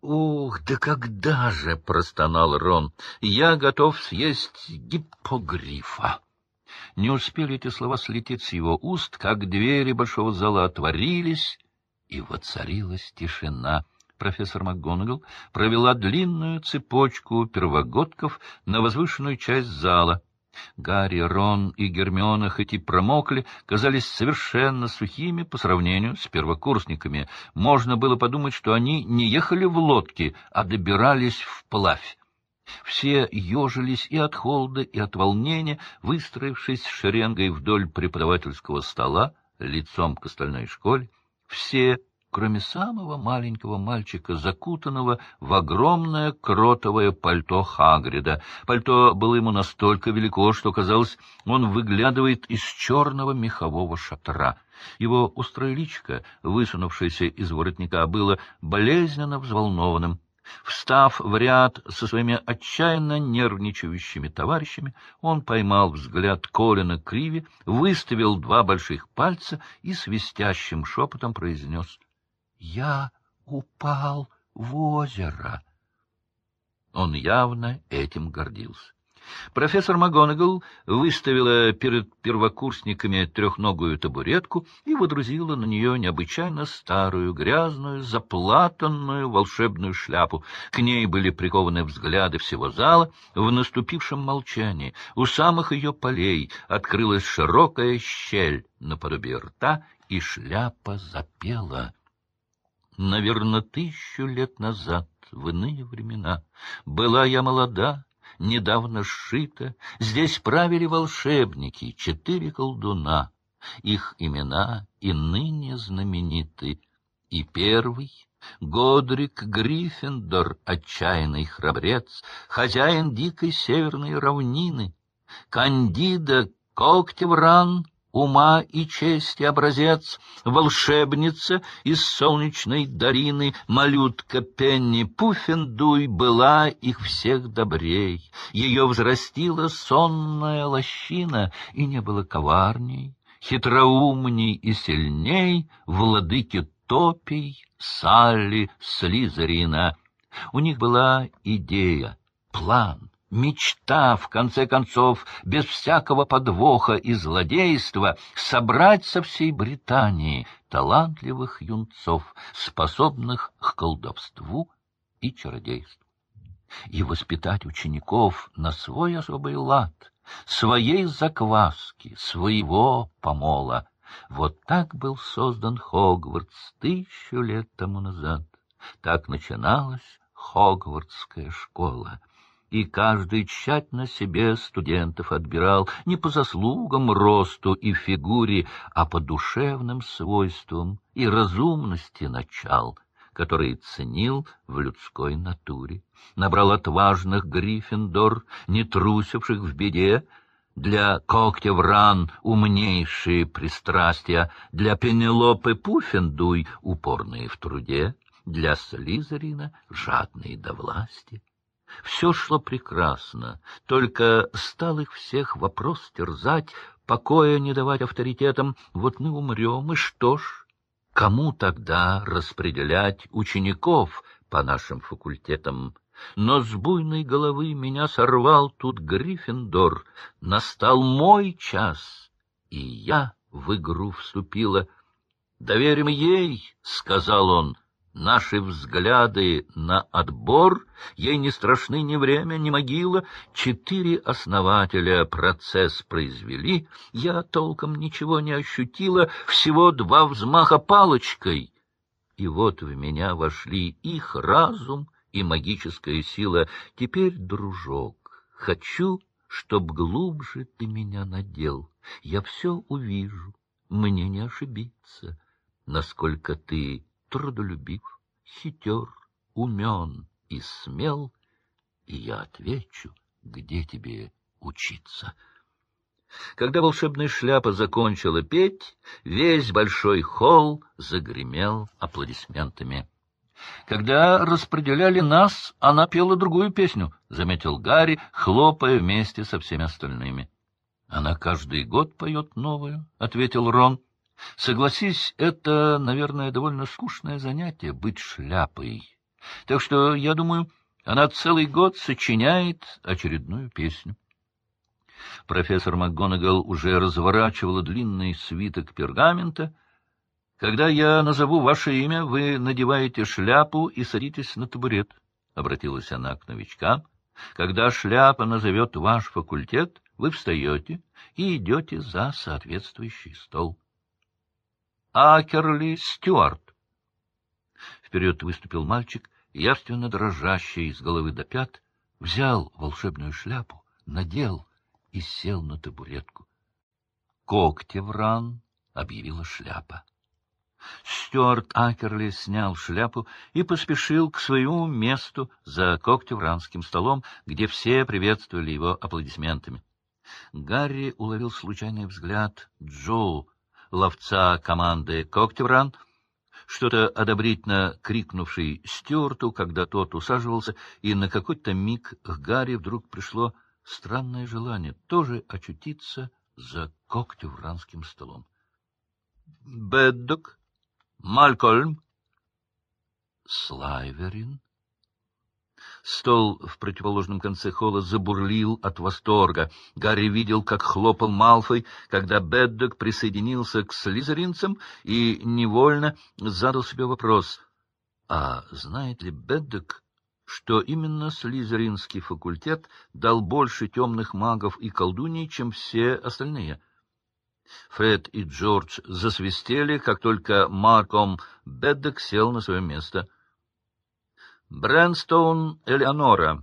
«Ух, да когда же!» — простонал Рон. «Я готов съесть гиппогрифа!» Не успели эти слова слететь с его уст, как двери большого зала отворились, и воцарилась тишина. Профессор МакГонагал провела длинную цепочку первогодков на возвышенную часть зала — Гарри, Рон и Гермиона хоть и промокли, казались совершенно сухими по сравнению с первокурсниками. Можно было подумать, что они не ехали в лодке, а добирались вплавь. Все ежились и от холода, и от волнения, выстроившись шеренгой вдоль преподавательского стола, лицом к остальной школе. Все кроме самого маленького мальчика, закутанного в огромное кротовое пальто Хагрида. Пальто было ему настолько велико, что, казалось, он выглядывает из черного мехового шатра. Его острое личико, высунувшееся из воротника, было болезненно взволнованным. Встав в ряд со своими отчаянно нервничающими товарищами, он поймал взгляд Колина Криви, выставил два больших пальца и свистящим шепотом произнес — я упал в озеро. Он явно этим гордился. Профессор МакГонагал выставила перед первокурсниками трехногую табуретку и водрузила на нее необычайно старую, грязную, заплатанную волшебную шляпу. К ней были прикованы взгляды всего зала. В наступившем молчании у самых ее полей открылась широкая щель наподобие рта, и шляпа запела — Наверно, тысячу лет назад, в иные времена, была я молода, недавно сшита, здесь правили волшебники, четыре колдуна, их имена и ныне знамениты. И первый — Годрик Гриффиндор, отчаянный храбрец, хозяин дикой северной равнины, Кандида Когтевран — ума и чести образец, волшебница из солнечной дарины, малютка Пенни Пуффендуй была их всех добрей. Ее взрастила сонная лощина, и не было коварней, хитроумней и сильней владыки топий Салли Слизерина. У них была идея, план — Мечта, в конце концов, без всякого подвоха и злодейства, собрать со всей Британии талантливых юнцов, способных к колдовству и чародейству, и воспитать учеников на свой особый лад, своей закваски, своего помола. Вот так был создан Хогвартс тысячу лет тому назад. Так начиналась Хогвартская школа и каждый тщательно себе студентов отбирал не по заслугам росту и фигуре, а по душевным свойствам и разумности начал, которые ценил в людской натуре. Набрал отважных Гриффиндор, не трусивших в беде, для когтя вран умнейшие пристрастия, для Пенелопы Пуффендуй упорные в труде, для Слизерина жадные до власти. Все шло прекрасно, только стал их всех вопрос терзать, покоя не давать авторитетам. Вот мы умрем, и что ж? Кому тогда распределять учеников по нашим факультетам? Но с буйной головы меня сорвал тут Гриффиндор. Настал мой час, и я в игру вступила. «Доверим ей», — сказал он, — Наши взгляды на отбор, ей не страшны ни время, ни могила. Четыре основателя процесс произвели, я толком ничего не ощутила, всего два взмаха палочкой. И вот в меня вошли их разум и магическая сила. Теперь, дружок, хочу, чтоб глубже ты меня надел. Я все увижу, мне не ошибиться, насколько ты трудолюбив, хитер, умен и смел, и я отвечу, где тебе учиться. Когда волшебная шляпа закончила петь, весь большой холл загремел аплодисментами. Когда распределяли нас, она пела другую песню, — заметил Гарри, хлопая вместе со всеми остальными. — Она каждый год поет новую, — ответил Рон. Согласись, это, наверное, довольно скучное занятие — быть шляпой. Так что, я думаю, она целый год сочиняет очередную песню. Профессор МакГонагал уже разворачивала длинный свиток пергамента. «Когда я назову ваше имя, вы надеваете шляпу и садитесь на табурет», — обратилась она к новичкам. «Когда шляпа назовет ваш факультет, вы встаете и идете за соответствующий стол». «Акерли Стюарт». Вперед выступил мальчик, явственно дрожащий с головы до пят, взял волшебную шляпу, надел и сел на табуретку. «Когтевран!» — объявила шляпа. Стюарт Акерли снял шляпу и поспешил к своему месту за когтевранским столом, где все приветствовали его аплодисментами. Гарри уловил случайный взгляд Джоу, ловца команды Когтевран, что-то одобрительно крикнувший Стюарту, когда тот усаживался, и на какой-то миг к Гарри вдруг пришло странное желание тоже очутиться за когтевранским столом. — Беддок, Малькольм, Слайверин. Стол в противоположном конце холла забурлил от восторга. Гарри видел, как хлопал Малфой, когда Беддок присоединился к слизеринцам, и невольно задал себе вопрос. А знает ли Беддок, что именно Слизеринский факультет дал больше темных магов и колдуний, чем все остальные. Фред и Джордж засвистели, как только Марком Беддек сел на свое место. Брэнстоун Элеонора.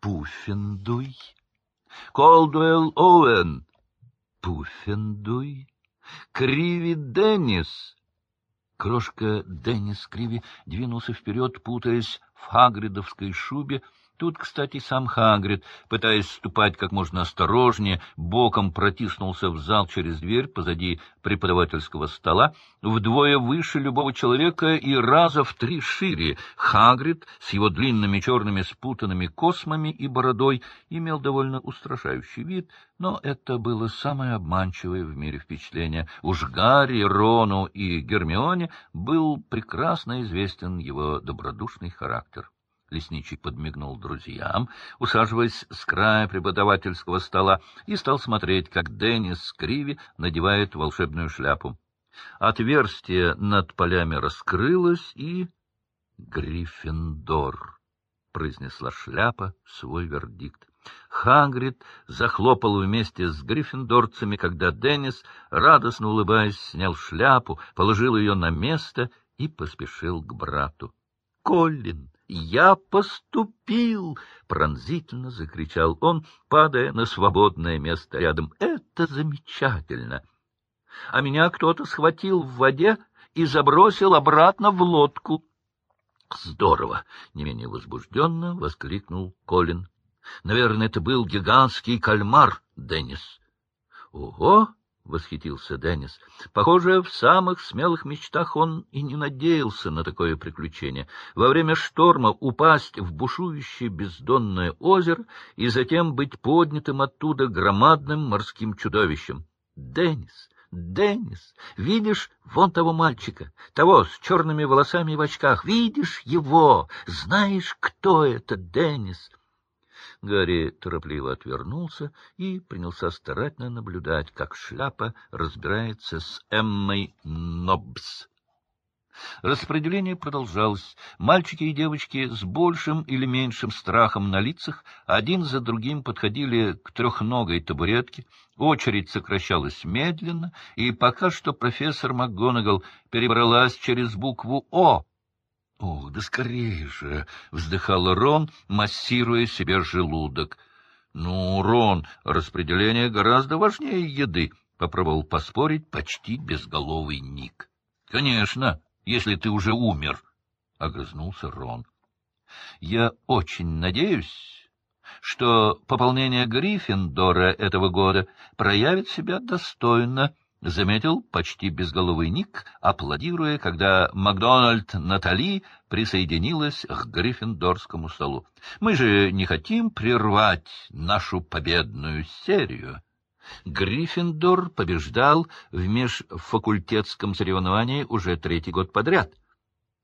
Пуффендуй. Колдуэлл Оуэн. Пуффендуй. Криви Деннис. Крошка Деннис Криви двинулся вперед, путаясь в хагридовской шубе, Тут, кстати, сам Хагрид, пытаясь ступать как можно осторожнее, боком протиснулся в зал через дверь позади преподавательского стола, вдвое выше любого человека и раза в три шире. Хагрид с его длинными черными спутанными космами и бородой имел довольно устрашающий вид, но это было самое обманчивое в мире впечатление. Уж Гарри, Рону и Гермионе был прекрасно известен его добродушный характер. Лесничий подмигнул друзьям, усаживаясь с края преподавательского стола, и стал смотреть, как Деннис Криви надевает волшебную шляпу. Отверстие над полями раскрылось, и... «Гриффиндор», — произнесла шляпа свой вердикт. Хагрид захлопал вместе с гриффиндорцами, когда Деннис, радостно улыбаясь, снял шляпу, положил ее на место и поспешил к брату. — Коллин! «Я поступил!» — пронзительно закричал он, падая на свободное место рядом. «Это замечательно!» А меня кто-то схватил в воде и забросил обратно в лодку. «Здорово!» — не менее возбужденно воскликнул Колин. «Наверное, это был гигантский кальмар, Деннис». «Ого!» — восхитился Деннис. Похоже, в самых смелых мечтах он и не надеялся на такое приключение. Во время шторма упасть в бушующее бездонное озеро и затем быть поднятым оттуда громадным морским чудовищем. Деннис, Деннис, видишь вон того мальчика, того с черными волосами в очках, видишь его, знаешь, кто это, Деннис? Гарри торопливо отвернулся и принялся старательно наблюдать, как шляпа разбирается с Эммой Ноббс. Распределение продолжалось. Мальчики и девочки с большим или меньшим страхом на лицах один за другим подходили к трехногой табуретке. Очередь сокращалась медленно, и пока что профессор МакГонагал перебралась через букву «О», — Ох, да скорее же! — вздыхал Рон, массируя себе желудок. — Ну, Рон, распределение гораздо важнее еды, — попробовал поспорить почти безголовый Ник. — Конечно, если ты уже умер, — огрызнулся Рон. — Я очень надеюсь, что пополнение Гриффиндора этого года проявит себя достойно, —— заметил почти безголовый Ник, аплодируя, когда Макдональд Натали присоединилась к гриффиндорскому столу. — Мы же не хотим прервать нашу победную серию. Гриффиндор побеждал в межфакультетском соревновании уже третий год подряд —